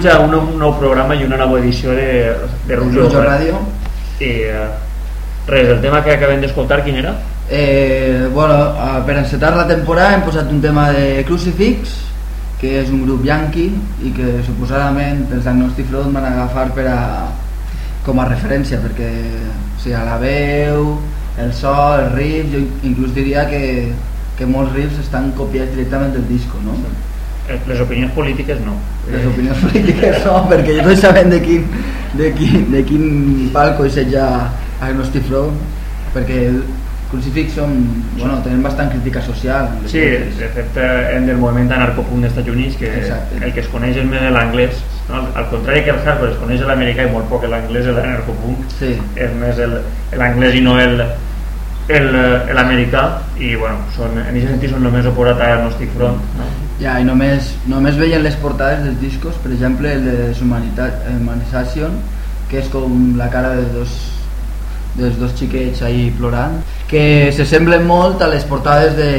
Benvinguts a un nou, nou programa i una nova edició de, de Rujo, Rujo Ràdio. I eh, res, el tema que acabem d'escoltar, quin era? Eh, bueno, eh, per encetar la temporada hem posat un tema de Crucifix, que és un grup yankee i que suposadament els Agnostic Front van agafar per a, com a referència, perquè o sigui, la veu, el so, els riffs, jo inclús diria que, que molts riffs estan copiats directament del disco, no? Eh, Les opinions polítiques no. Les opinions polítiques no, perquè jo no sabem de quin, de quin, de quin palco és ja Agnostic Front, perquè el Crucifix són, bueno, tenen bastant crítica social. Sí, de fet, eh, en del moviment anarcopunk dels Estats Units, que Exacte. el que es coneix és més l'anglès, no? Al- contrari que el hardcore es coneix l'americà i molt poc l'anglès, l'anarcopunk Sí. és més el- l'anglès i no el el- l'americà i bueno, són, en aquest sentit són el més oposat a Agnostic Front no? Ja, i només, només veien les portades dels discos, per exemple el de Humanization, que és com la cara de dos, dels dos xiquets ahí plorant, que se semblen molt a les portades de,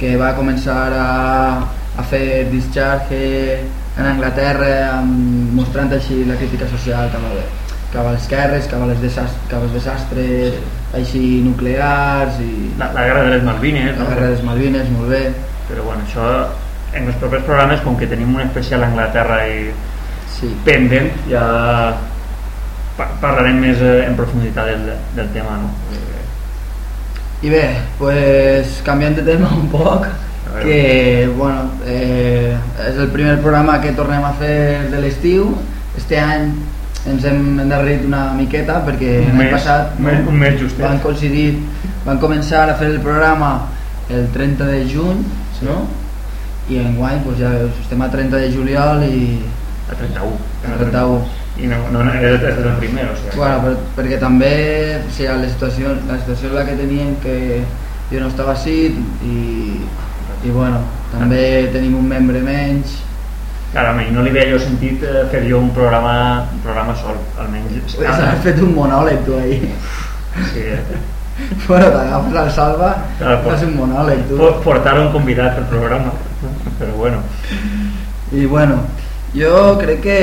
que va començar a, a fer Discharge en Anglaterra, amb, mostrant així la crítica social cap a, cap a les guerres, cap, a les desastres, cap als desastres així nuclears i la, la guerra de les Malvines la no? guerra de les Malvines, molt bé. Però bueno, això en els propers programes com que tenim un especial a Anglaterra i Sí. pendent ja pa parlarem més eh, en profunditat del, del tema no? I bé, pues, canviant de tema un poc, que bueno, eh, és el primer programa que tornem a fer de l'estiu. Este any ens hem endarrerit una miqueta perquè Un l'any passat mes- un mes justet. van coincidir, van començar a fer el programa el 30 de juny, no? I enguany pues, ja veus, estem a 30 de juliol i a 31 a 31. i no, no, no és, és el primer o sigui, Bueno, per, perquè també o sigui, la, situació, la situació en la que teníem que jo no estava així i, i bueno, també tenim un membre menys Clar, home, no li veia jo sentit eh, fer jo un programa, un programa sol, almenys. pues has fet un monòleg tu ahí sí, eh. bueno, t'agafes al salva Clar, fas un monòleg tu por- portar un convidat pel programa, però bueno. i bueno, jo crec que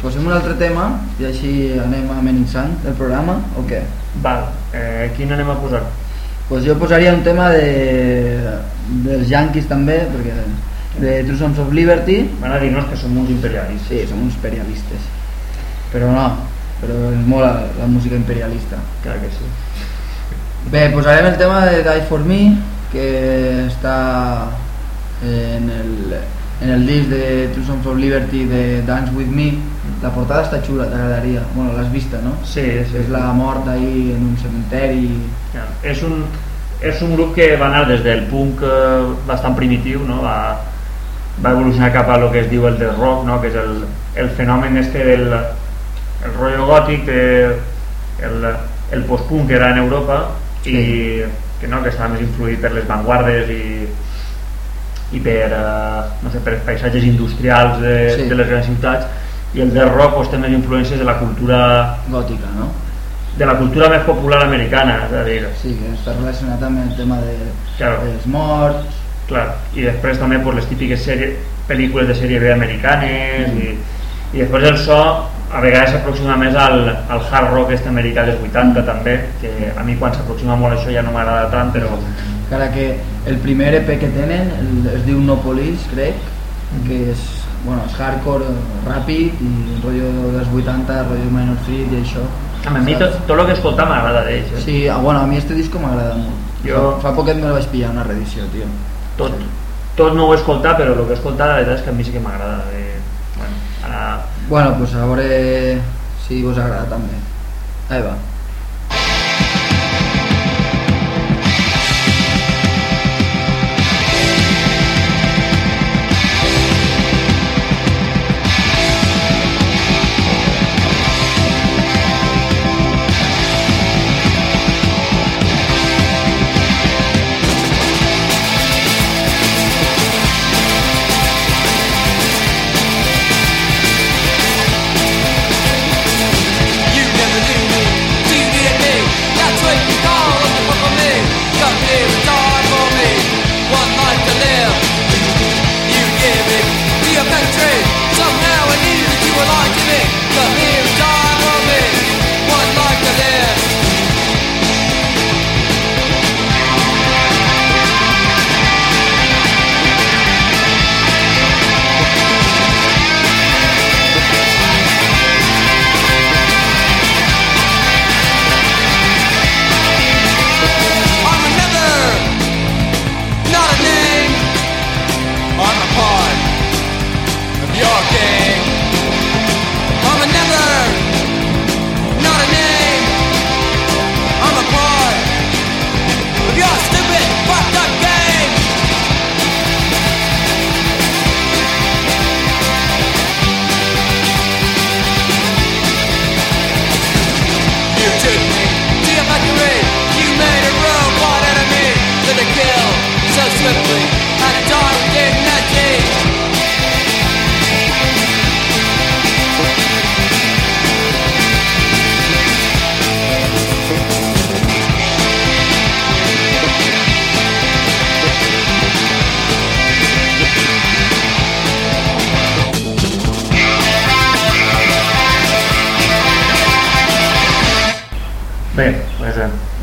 posem un altre tema i així anem amenitzant el programa o què? Val, eh, quin anem a posar? Pues jo posaria un tema de, dels Yankees també perquè de True Sons of Liberty Van a dir-nos que som uns imperialistes. Sí, som uns imperialistes. Però no, però és molt la, la música imperialista. Clar que sí. Bé, posarem el tema de Die For Me, que està en el, en el disc de Two Songs of Liberty de Dance With Me. La portada està xula, t'agradaria. Bueno, l'has vista, no? Sí, sí. És la mort ahí en un cementeri. Ja, És un, és un grup que va anar des del punk eh, bastant primitiu, no? va, va evolucionar cap a lo que es diu el del rock, no? que és el, el fenomen este del el rotllo gòtic, de, el, el post-punk que era en Europa i que, no, que estava més influït per les vanguardes i, i per, eh, no sé, per paisatges industrials de, Sí. de les grans ciutats i el del rock pues, té més influències de la cultura Gòtica, no? de la cultura més popular americana, és a dir, Sí, que està relacionat amb el tema de, Claro. dels morts, clar, i després també pues, les típiques sèries, pel·lícules de sèrie B americanes i, i després el so a vegades s'aproxima més al, al hard rock este americà dels 80 també, que a mi quan s'aproxima molt això ja no m'agrada tant, però encara que el primer EP que tenen el, es diu No Police, crec, que és, bueno, és hardcore ràpid i rotllo dels 80, rotllo Minor Threat i això. a mi tot, tot el que escolta m'agrada d'ells. Eh? Sí, ah, bueno, a mi este disco m'agrada molt. Jo- Fa, fa poquet me vaig pillar una reedició, tio. Tot, tot no ho he escoltat, però el que he escoltat la veritat és que a mi sí que m'agrada. Eh, bueno, ara, Bueno, pues a veure si vos agrada també. Ahí va. Your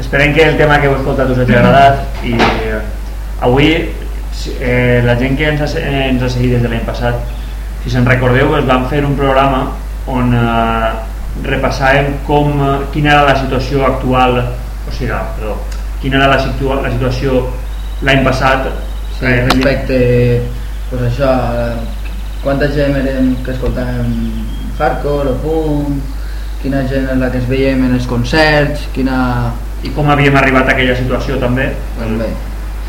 esperem que el tema que heu escoltat us hagi agradat i eh, avui eh, la gent que ens ha, ens ha seguit des de l'any passat si se'n recordeu pues, vam fer un programa on eh, repassàvem com, eh, quina era la situació actual o sigui, perdó, quina era la, situa la situació l'any passat. Sí, eh, respecte, pues això, eh, quanta gent érem que escoltàvem hardcore o punk, quina gent és la que es veiem en els concerts, quina... i com havíem arribat a aquella situació també També.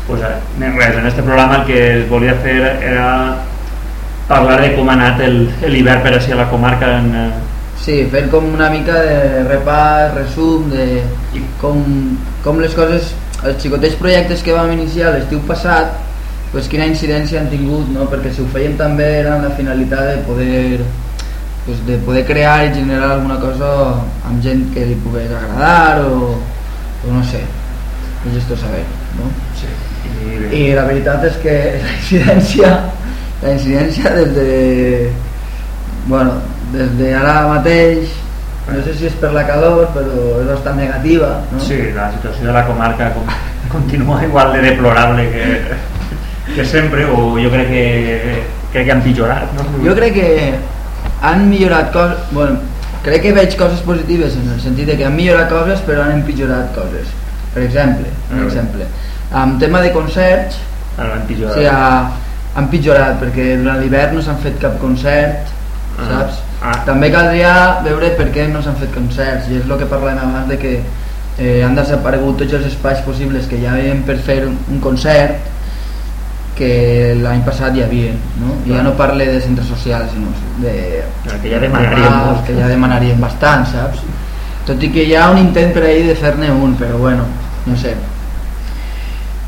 pues, eh, més res, en este programa el que es volia fer era parlar de com ha anat el- l'hivern per a la comarca en, eh, Sí, fer com una mica de repàs, resum de com, com les coses, els xicotets projectes que vam iniciar l'estiu passat, pues quina incidència han tingut, no? perquè si ho fèiem també era la finalitat de poder, pues, de poder crear i generar alguna cosa amb gent que li pogués agradar o, o no sé, és esto saber. No? sí, i, la veritat és que la incidència, la incidència des de, bueno, des de ara mateix, no sé si és per la calor, però és bastant negativa, no? sí, la situació de la comarca com, continua igual de deplorable que, que sempre o jo crec que, crec que han pitjorat no? Jo crec que han millorat coses, bueno, crec que veig coses positives en el sentit de que han millorat coses però han empitjorat coses. Per exemple, un exemple, amb tema de concerts, Ara han o pitjorat sigui, ha, han pitjorat perquè durant l'hivern no s'han fet cap concert, Ah. saps? Ah. També caldria veure per què no s'han fet concerts i és el que parlàvem abans de que eh, han desaparegut tots els espais possibles que hi havia per fer un, un concert que l'any passat hi havia, no? I ja no parle de centres socials, sinó de... que ja demanaríem de bars, que ja demanarien bastant, saps? Tot i que hi ha un intent per ahir de fer-ne un, però bueno, no sé.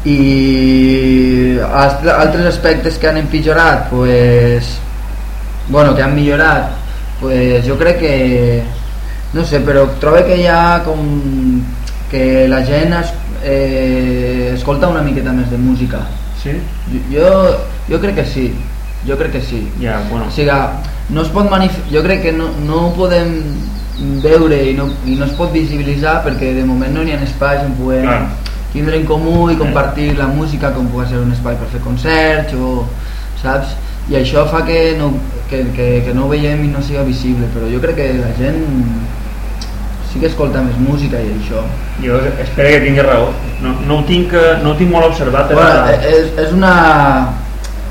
I altre- altres aspectes que han empitjorat, pues, bueno, que han millorat, pues jo crec que no sé, però trobo que hi ha com que la gent es, eh, escolta una miqueta més de música Sí? jo, jo crec que sí jo crec que sí Ja, bueno. o sigui, no es pot manif jo crec que no, no ho podem veure i no, i no es pot visibilitzar perquè de moment no n'hi ha espais on puguem Clar. tindre en comú i compartir la música com pugui ser un espai per fer concerts o, saps? i això fa que no, que, que, que no ho veiem i no siga visible però jo crec que la gent sí que escolta més música i això Jo espero que tinguis raó. No, no, ho tinc, eh, no ho tinc molt observat. Però... bueno, eh, és, és una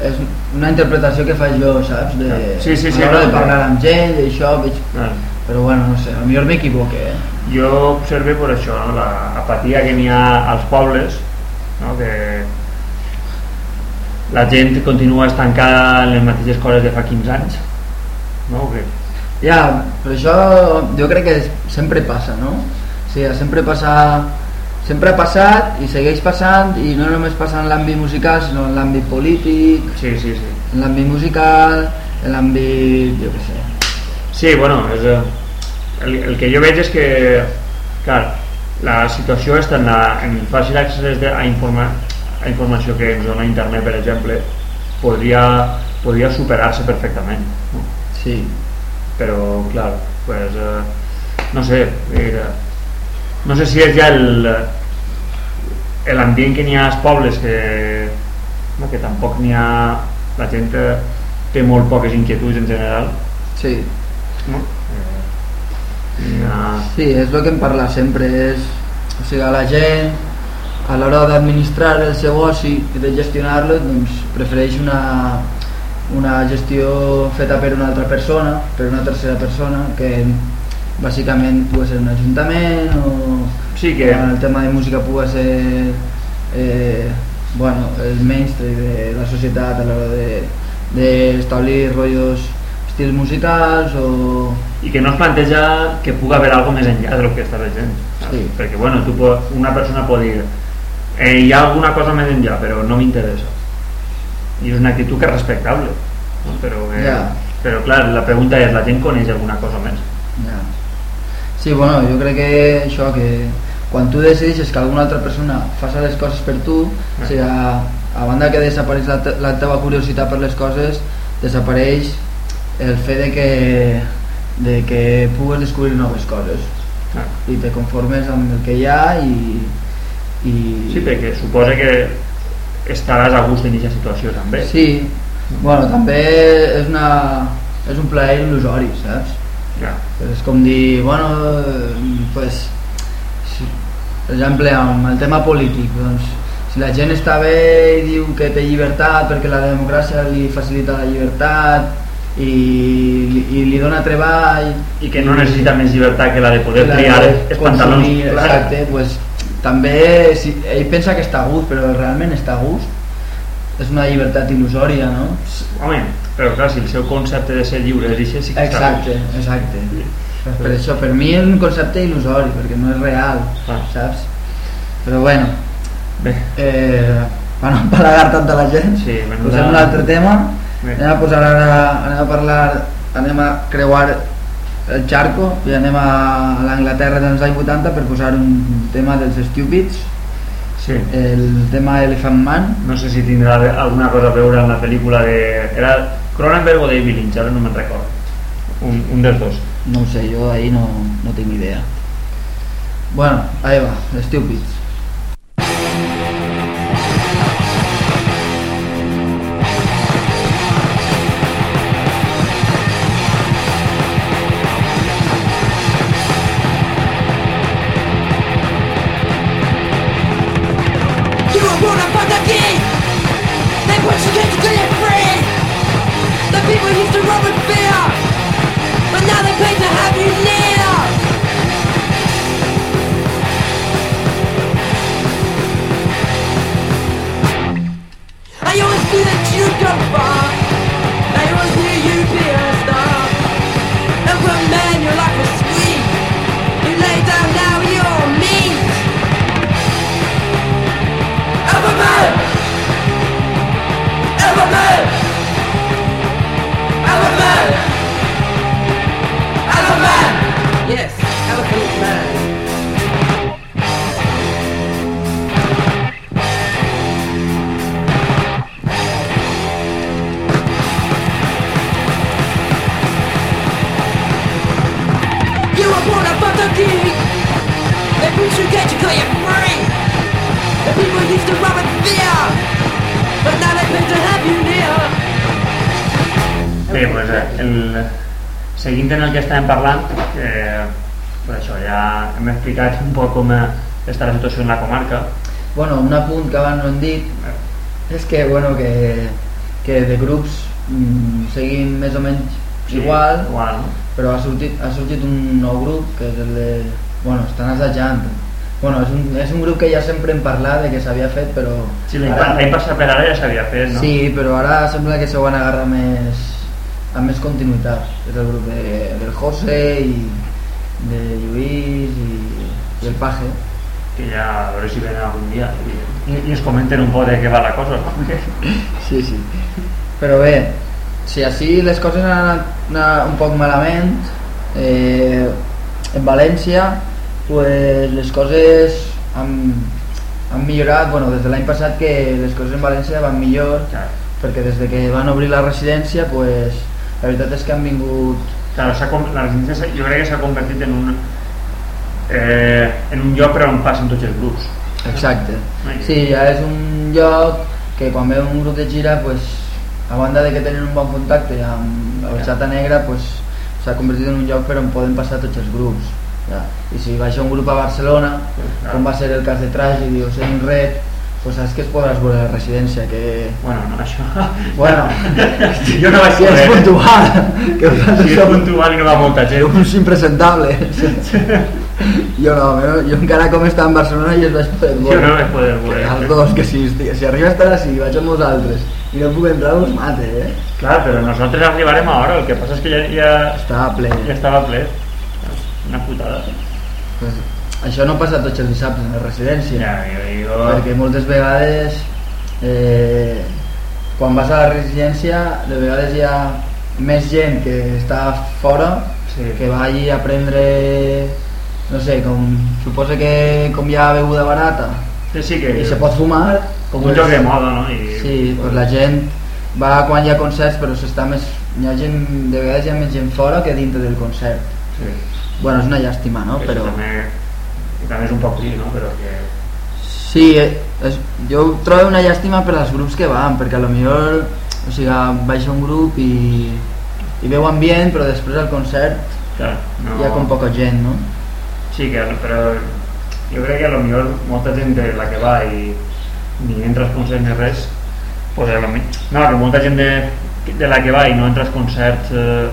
és una interpretació que faig jo, saps? De, Sí, sí, sí, a l'hora no, de parlar amb gent i això, veig... Ah, però bueno, no sé, potser m'equivoque, eh? jo observé per això, no? l'apatia que n'hi ha als pobles, no? que la gent continua estancada en les mateixes coses de fa 15 anys. No? Que, Ja, però això jo crec que sempre passa, no? O sigui, sempre passa sempre ha passat i segueix passant i no només passa en l'àmbit musical sinó en l'àmbit polític, sí, sí, sí. en l'àmbit musical, en l'àmbit, jo què sé. Sí, bueno, és, eh, el, el que jo veig és que, clar, la situació està en, la, en el fàcil accés de, a, informa, a informació que ens dona internet, per exemple, podria, podria superar-se perfectament. No? Sí, Però, clar, pues, eh, no sé, era, no sé si és ja el l'ambient que n'hi ha als pobles que, no, que tampoc n'hi ha la gent eh, té molt poques inquietuds en general sí. no? Eh, ha... Sí, és el que em parla sempre, és, o sigui, la gent a l'hora d'administrar el seu oci i de gestionar-lo, doncs prefereix una, una gestió feta per una altra persona, per una tercera persona, que bàsicament pugui ser un ajuntament o Sí que- en el tema de música pugui ser eh, bueno, el mainstream de la societat a l'hora de- d'establir de, rotllos estils musicals o i que no es planteja que pugui haver alguna més enllà del que està veient? Sí. perquè bueno, tu pot, una persona pot dir eh, hi ha alguna cosa més enllà però no m'interessa i és una actitud que és respectable no? però, eh, Ja. però clar, la pregunta és la gent coneix alguna cosa més Ja. Sí, bueno, jo crec que això, que quan tu decideixes que alguna altra persona faci les coses per tu, o sigui, a, a banda que desapareix la, te la teva curiositat per les coses, desapareix el fet de que, de que pugues descobrir noves coses Ah. i te conformes amb el que hi ha i, i sí, perquè suposa que estaràs a gust en aquesta situació també sí, bueno, també és, una, és un plaer il·lusori, saps? ja. És com dir, bueno, pues, si, per exemple, amb el tema polític, doncs, si la gent està bé i diu que té llibertat perquè la democràcia li facilita la llibertat i, i li dona treball i que no necessita més llibertat que la de poder triar els pantalons exacte, pues, també si, ell pensa que està a gust però realment està a gust és una llibertat il·lusòria no? home, però clar, si el seu concepte de ser lliure és això sí que està a exacte, exacte per això, per mi és un concepte il·lusori perquè no és real, Ah. saps? però bueno bé, eh, per no empalagar tant a la gent Sí, posem un altre tema Bé. anem a posar ara anem a parlar anem a creuar el Charco i anem a l'Anglaterra dels anys 80 per posar un tema dels Stupids. Sí. el tema Elephant Man. No sé si tindrà alguna cosa a veure amb la pel·lícula de... era Cronenberg o David Lynch, ara no me'n recordo. Un, un dels dos. No ho sé, jo ahí no, no tinc idea. Bueno, ahí va, Stupids call you free. The people used to rob and fear, but now they pay to have you near. Bé, doncs, eh, el, seguint en el que estàvem parlant, eh, pues això, ja hem explicat un poc com eh, està la situació en la comarca. Bueno, un apunt que abans no hem dit és que, bueno, que, que de grups mm, seguim més o menys Sí, igual, igual no? però ha sortit, ha sortit un nou grup que és el de... Bueno, estan assajant. Bueno, és un, és un grup que ja sempre hem parlat de que s'havia fet, però... Sí, l'any passat per ara ja s'havia fet, no? Sí, però ara sembla que s'ho van agarrar més, amb més continuïtat. És el grup de, del José i de Lluís i, i el Paje. Que ja a veure si venen algun dia i, i, i ens comenten un poc de què va la cosa. Sí, sí. Però bé, si així les coses han anat, anat un poc malament, eh, en València pues, les coses han, han millorat, bueno, des de l'any passat que les coses en València van millor, Clar, perquè des de que van obrir la residència, pues, la veritat és que han vingut... clar s'ha com- la residència jo crec que s'ha convertit en un, eh, en un lloc per on passen tots els grups. Exacte. Sí, ja és un lloc que quan ve un grup de gira, pues, a banda de que tenen un bon contacte amb la Xata Negra, pues, s'ha convertit en un lloc per on poden passar tots els grups. Ja. I si baixa un grup a Barcelona, Clar. com va ser el cas de Tragedy o Saint Red, pues saps que es podràs veure a la residència, que... Bueno, no, això... Bueno, jo no vaig si és puntual, que Si és puntual i no va molta gent. uns impresentables. jo no, jo, jo encara com estava en Barcelona i es vaig poder Jo no vaig poder veure. Els dos, que si, si arriba a estar així, vaig amb vosaltres i no puc entrar, us mate, eh? Clar, però nosaltres arribarem a hora, el que passa és que ja, ja, Estava ple. ja estava ple. Una putada. Pues, això no passa tots els dissabtes en la residència. Ja, jo, jo... perquè moltes vegades eh, quan vas a la residència de vegades hi ha més gent que està fora Sí. que va allí a prendre no sé, com suposa que com hi ha beguda barata Sí, sí que... i se pot fumar Com un joc de moda, no? I... sí, pues la gent va quan hi ha concerts però s'està més hi ha gent, de vegades hi ha més gent fora que dintre del concert sí. bueno, és una llàstima, no? Però També, també és un poc trist, no? Però que... Sí, eh, és, jo trobo una llàstima per als grups que van, perquè a lo millor o sigui, baixa un grup i, i veu ambient, però després al concert Clar, no... hi ha com poca gent, no? Sí, que, però jo crec que a lo millor molta gent de la que va i ni entra als concerts ni res pues a lo mi- no, que molta gent de, de la que va i no entra als concerts eh,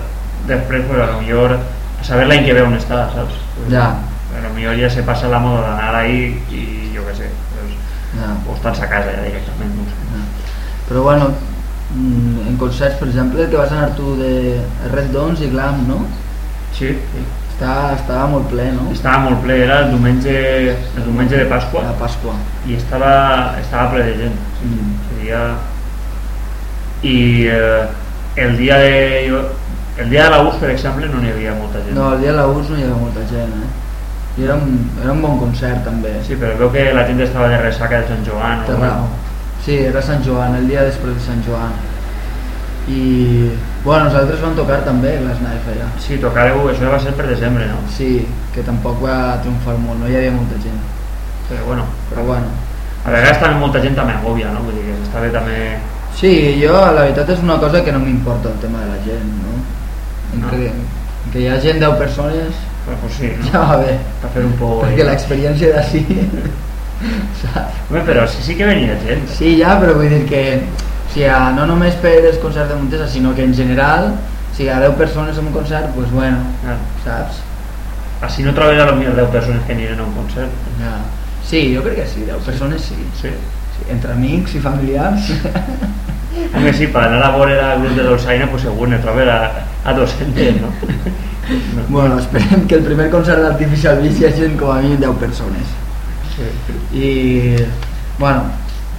després pues a lo millor a saber l'any que ve on està, saps? Pues, Ja. A lo millor ja se passa la moda d'anar ahí i jo què sé pues, Ja, o estar a casa ja directament no sé. ja. Però bueno, mm, en concerts, per exemple, que vas anar tu de Red Dons i Glam, no? sí, sí. Està, estava molt ple, no? estava molt ple, era el diumenge, el diumenge de Pasqua La Pasqua. i estava, estava ple de gent Mm. seria i eh, el dia de el dia de la US per exemple no n'hi havia molta gent No, el dia de la US no hi havia molta gent, eh? I era un, era un bon concert, també. sí, però veu que la gent estava de ressaca de Sant Joan Té o, raó. Sí, era Sant Joan, el dia després de Sant Joan. I, bueno, nosaltres vam tocar també la Sniper ja. sí, tocareu, això va ser per desembre no? Sí, que tampoc va triomfar molt, no hi havia molta gent. però bueno, Però bueno. a vegades també molta gent també agòbia no? vull dir que està bé també Sí, jo la veritat és una cosa que no m'importa el tema de la gent, no? No. Que, que hi ha gent 10 persones, però pues sí, no? ja va bé. per fer un poc Perquè l'experiència d'ací... saps? Home, però sí, sí que venia gent Sí, ja, però vull dir que o sigui, no només per els concerts de Montesa, sinó que en general, si hi ha 10 persones en un concert, pues bueno, Ja. saps? així no trobes a lo millor 10 persones que aniran a un concert Ja. Sí, jo crec que sí, 10 persones sí. sí. sí entre amics i familiars. Home, sí, per anar a veure el grup de Dolçaina, pues segur ne trobes a, a 200, no? no. bueno, esperem que el primer concert d'Artificial Beach hi hagi com a mínim 10 persones. Sí. I, bueno,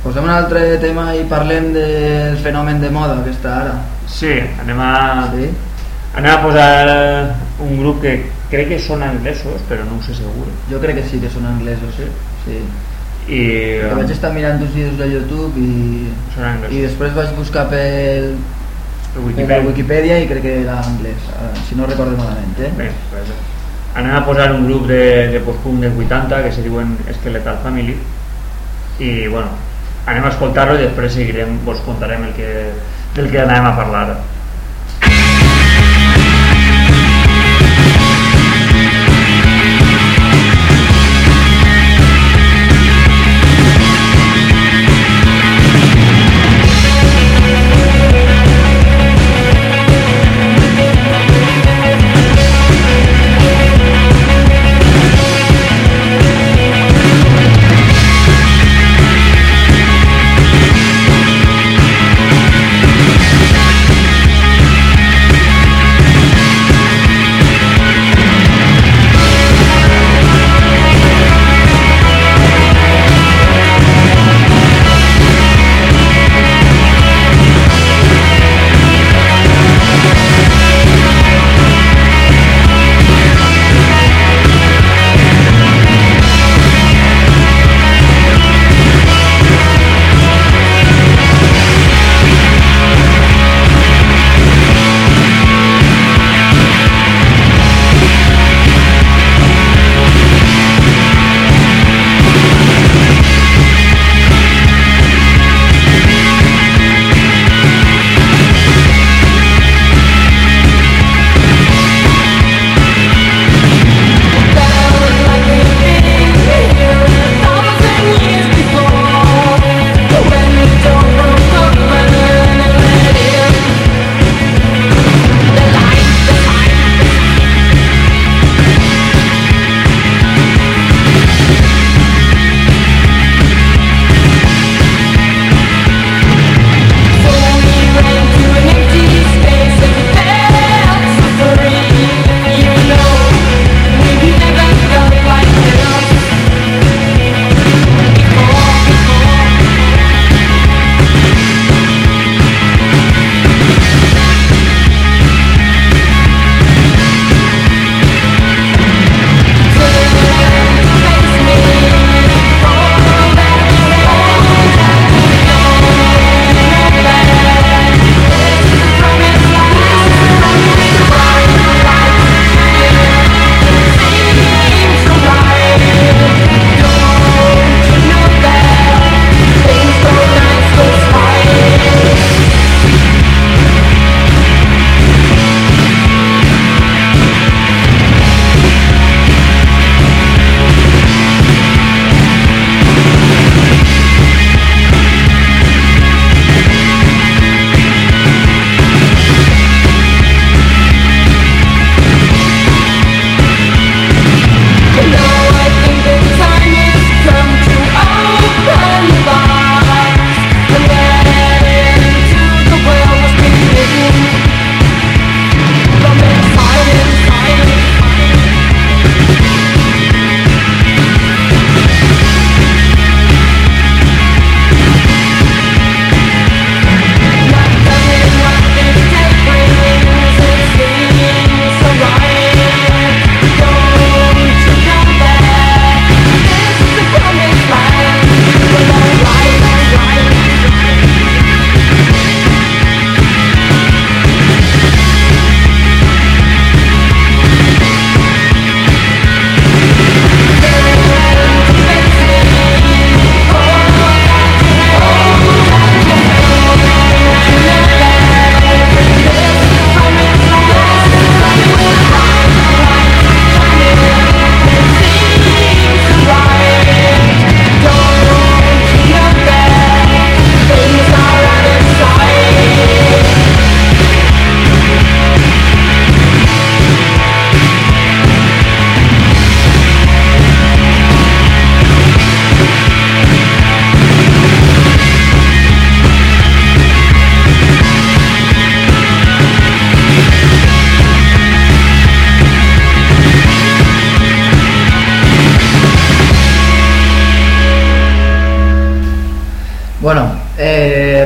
posem un altre tema i parlem del fenomen de moda que està ara. sí, anem a, Sí? anem a posar un grup que crec que són anglesos, però no ho sé segur. Jo crec que sí que són anglesos, sí. sí. I Que vaig estar mirant uns vídeos de YouTube i, i després vaig buscar pel, Per per Wikipedia. Wikipedia i crec que era anglès, eh, si no recordo malament. Eh? Bé, pues, anem a posar un grup de, de post-punk dels 80 que se diuen Skeletal Family i bueno, anem a escoltar-lo i després seguirem, vos contarem el que, del que anem a parlar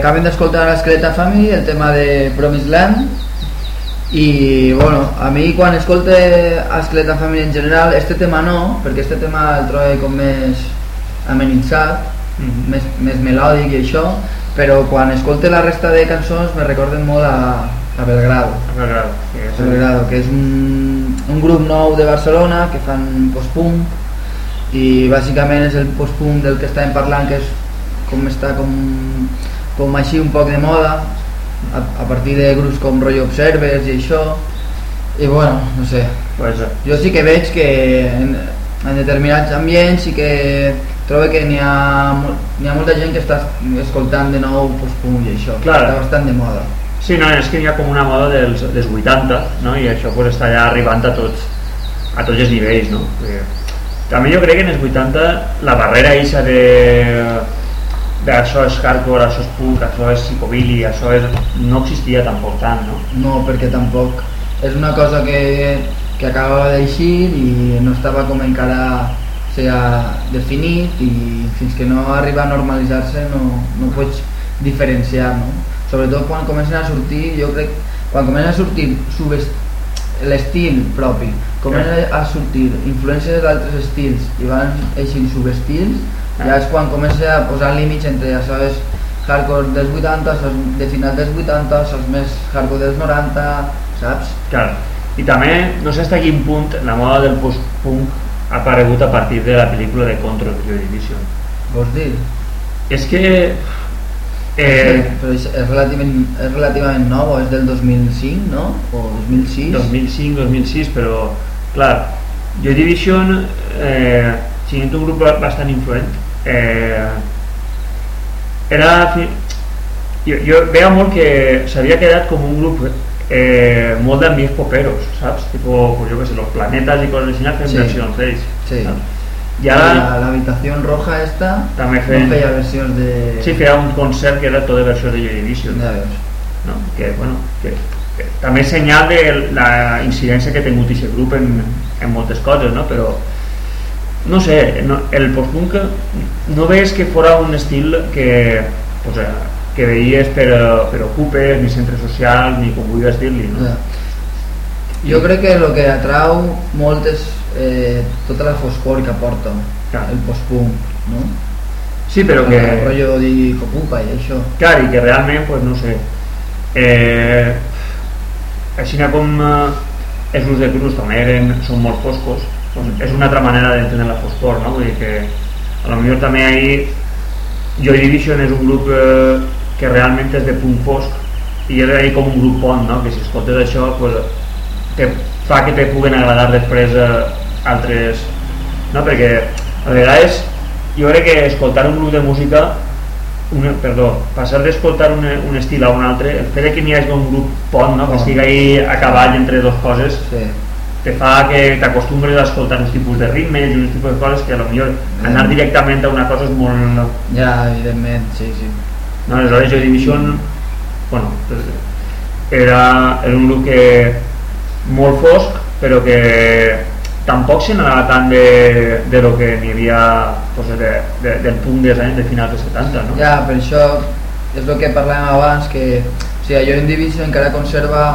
acabem d'escoltar l'Esqueleta Family, el tema de Promised Land i bueno, a mi quan escolte Esqueleta Family en general, este tema no, perquè este tema el trobo com més amenitzat, Mhm. més, més melòdic i això, però quan escolte la resta de cançons me recorden molt a, a Belgrado. A Belgrado, sí, A Belgrado, que és un, un grup nou de Barcelona que fan post-punk i bàsicament és el post-punk del que estàvem parlant que és com està com, com així un poc de moda a, a partir de grups com Rollo Observers i això i bueno, no sé pues, jo sí que veig que en, en determinats ambients sí que trobo que n'hi ha, ha molta gent que està escoltant de nou post-punk i això, Clar. està bastant de moda Sí, no, és que hi ha com una moda dels, dels 80, no? i això pues, està ja arribant a tots, a tots els nivells. No? També jo crec que en els 80 la barrera eixa de això és hardcore, això és punk, això és psicobilly, això és... no existia tampoc tant, no? No, perquè tampoc és una cosa que, que acabava d'eixir i no estava com encara s'ha definit i fins que no arriba a normalitzar-se no, no pots diferenciar, no? Sobretot quan comencen a sortir, jo crec, quan comencen a sortir l'estil propi, comencen a sortir influències d'altres estils i van eixint subestils, ja és quan comença a posar límits entre això és hardcore dels 80, això és de final dels 80, això és més hardcore dels 90, saps? Clar. I també, no sé fins a quin punt la moda del post-punk ha aparegut a partir de la pel·lícula de Control, Joy Division. Vols dir? És que... Eh, Però és, és, relativament, és relativament nou, és del 2005, no? O 2006? 2005-2006, però clar, Joy Division eh, siguent un grup bastant influent eh, era jo, jo veia molt que s'havia quedat com un grup eh, molt d'ambients poperos, saps? Tipo, pues jo què sé, los planetas i coses així, fent Sí. versions d'ells. Sí. saps? I La, ara la habitació roja esta També no feien- feia versions de... sí, feia un concert que era tot de versions de Joy Division. Ja veus. no? que, bueno, que, que també és senyal de la incidència que ha tingut aquest grup en, en moltes coses, no? però no sé, no, el postpunk no ves que fora un estil que, pues, eh, que veies per, eh, per ocupes, ni centre social, ni com vulguis dir-li. No? Ja. Jo crec que el que atrau molt és eh, tota la foscor que aporta Clar. el post-punk, no? Sí, però que... El rotllo de que ocupa i això. Clar, i que realment, pues, no sé, eh, així com eh, els grups de cruz també eren, són molt foscos, doncs és una altra manera d'entendre la foscor, no? Vull dir que a lo millor també ahir Joy Division és un grup eh, que realment és de punt fosc i és ahí com un grup pont, no? Que si escoltes això, pues, te fa que te puguen agradar després eh, altres... No? Perquè a vegades jo crec que escoltar un grup de música una, perdó, passar d'escoltar un, un estil a un altre, el fet que n'hi hagi un grup pont, no? que estigui ahí a cavall entre dues coses, Sí. Te fa que t'acostumbres a escoltar uns tipus de ritmes i uns tipus de coses que a lo millor anar directament a una cosa és molt... Ja, evidentment, sí, sí. No, aleshores Joy Division, bueno, era, era un grup que molt fosc, però que tampoc se n'anava tant de, de lo que n'hi havia pues, de, de, del punt dels anys de finals dels 70, no? Ja, per això és el que parlàvem abans, que o sigui, jo en Division encara conserva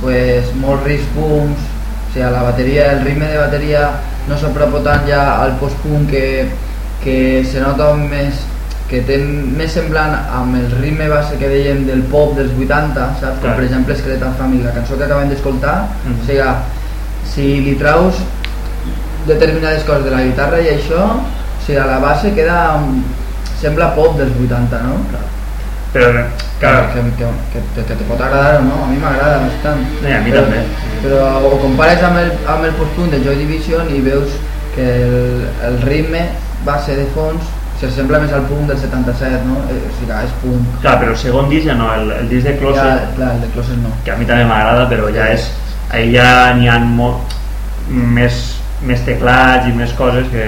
pues, molts punks, o sigui, la bateria, el ritme de bateria no s'apropa tant ja al post-punk que, que se nota més que té més semblant amb el ritme base que dèiem del pop dels 80, saps? Com Clar. per exemple Skeleton Family, la cançó que acabem d'escoltar, Mhm. o sigui, si li traus determinades coses de la guitarra i això, o sigui, a la base queda sembla pop dels 80, no? Però, clar, que, que, que, que, que te pot agradar o no, a mi m'agrada bastant. Sí, a mi però, també. Però ho compares amb el, amb el post-punk de Joy Division i veus que el, el ritme base de fons s'assembla més al punk del 77, no? Eh, O sigui, és punk. clar, però el segon disc ja no, el, el disc de Closet, Ja, clar, el de Closet no. que a mi també m'agrada, però ja és... Ahí ja n'hi ha molt, més, més teclats i més coses que,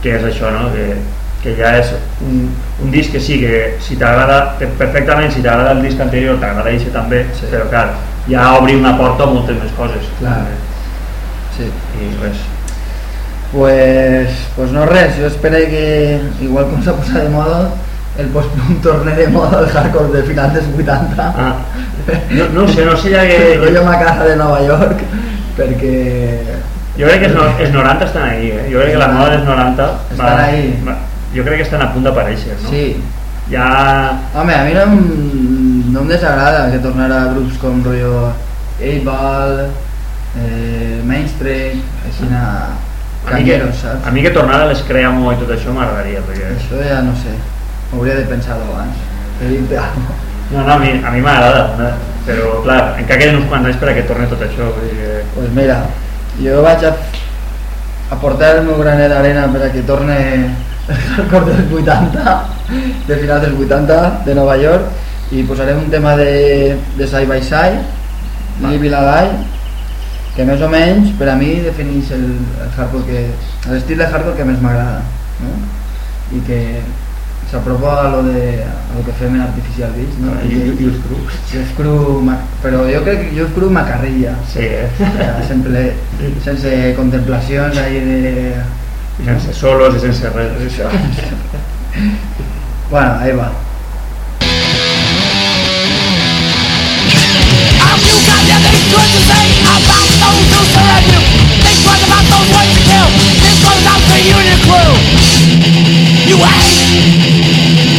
que és això, no? Que, que ja és un, un disc que sí, que si t'agrada que perfectament, si t'agrada el disc anterior t'agrada això també, Sí. però clar ja obri una porta a moltes més coses Clar. Sí. i res Pues, pues no res, jo espero que, igual com s'ha posat de moda, el post-punk torne de moda al hardcore de finals dels 80. ah, no, no sé, no sé ja que El rollo Macarra de Nova York, perquè... jo crec que els, no, els 90 estan ahí eh? jo crec que la moda dels 90 Estan ahí. va, jo crec que estan a punt d'aparèixer no? Sí. ja Home, a mi no, em- no em desagrada que tornara a grups com rotllo 8 Ball, eh, mainstream, així a A mi, que, canyeros, saps? a mi que tornara a l'escreamo i tot això m'agradaria, perquè... Això ja no sé, ho hauria de pensar abans. He dit alguna cosa. No, no, a mi, a mi m'agrada, però clar, encara queden uns quants anys per a que torni tot això. Vull dir que... Pues mira, jo vaig a aportar el meu granet d'arena per a que torne hardcore dels 80, de finals dels 80 de Nova York i posarem un tema de, de Side by Side, Live la Die, que més o menys per a mi defineix el, el hardcore que l'estil de hardcore que més m'agrada no? i que s'apropa a lo, de, a lo que fem en Artificial Beach no? I, i, i els Crew, ma- però jo crec que Just Crew m'acarrilla Sí, eh? Sempre, sense contemplacions ahí de... Res. Això. Bueno, ahí va. You got to say about those who twice about those kill. Crew. You hate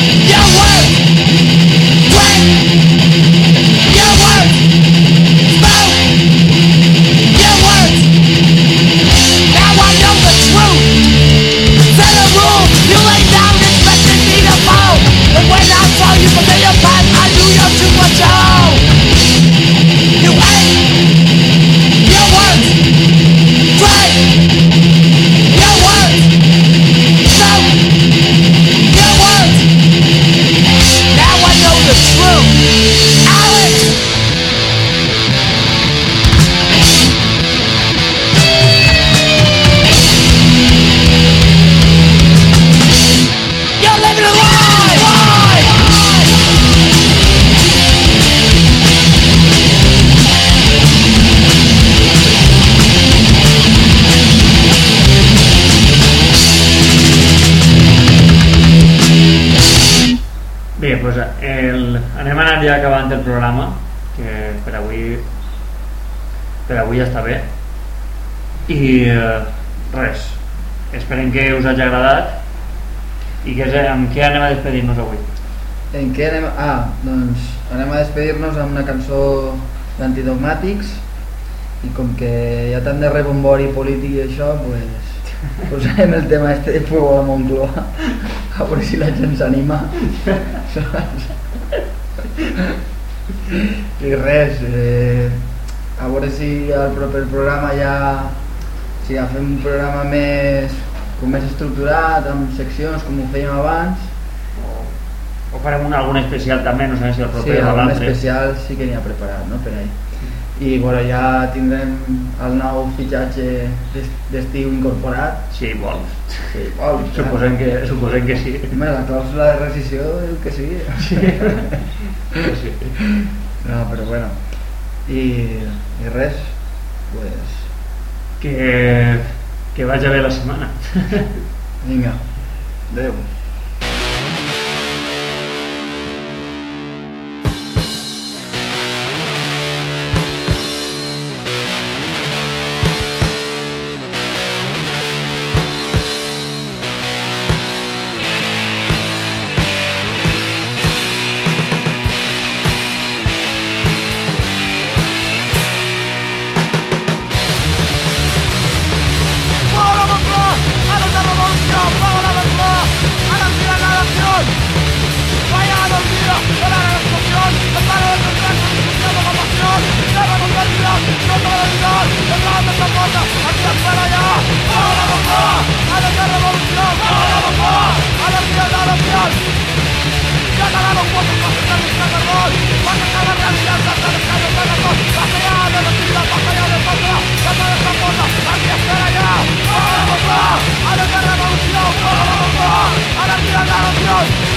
ja està bé. I eh, res, esperem que us hagi agradat. I que, és- amb què anem a despedir-nos avui. En què anem... Ah, doncs anem a despedir-nos amb una cançó d'antidogmàtics. I com que hi ha tant de rebombori polític i això, pues, posarem el tema este de Fuego a la Moncloa. A veure si la gent s'anima. I res eh, a veure si al proper programa ja si ja fem un programa més com més estructurat amb seccions com ho fèiem abans O farem un, algun especial també, no sé si el proper Sí, o algun l'altre. especial sí que n'hi ha preparat, no? Per ahí. I bueno, ja tindrem el nou fitxatge d'es- d'estiu incorporat. Sí, vols. Sí, vol, Suposem que, suposem que sí. Home, la clàusula de rescisió diu que sí. sí. No, però bueno. I, i res, pues, Que, que vagi bé la setmana. vinga, adeu. Dios.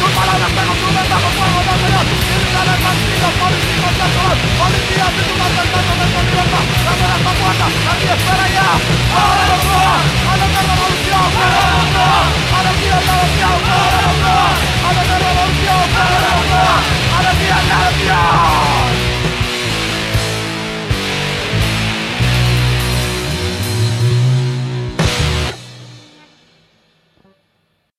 Tus palabras fuego, tu meta con fuego, no serás. Libertad de partidos, políticos de color, policías y tus atentados de tu libertad. La de las puertas, aquí espera ya. Ahora lo prueba, a la de revolución. Ahora lo prueba, a la de revolución. Ahora lo prueba, a la de revolución. Ahora lo prueba, a la de revolución.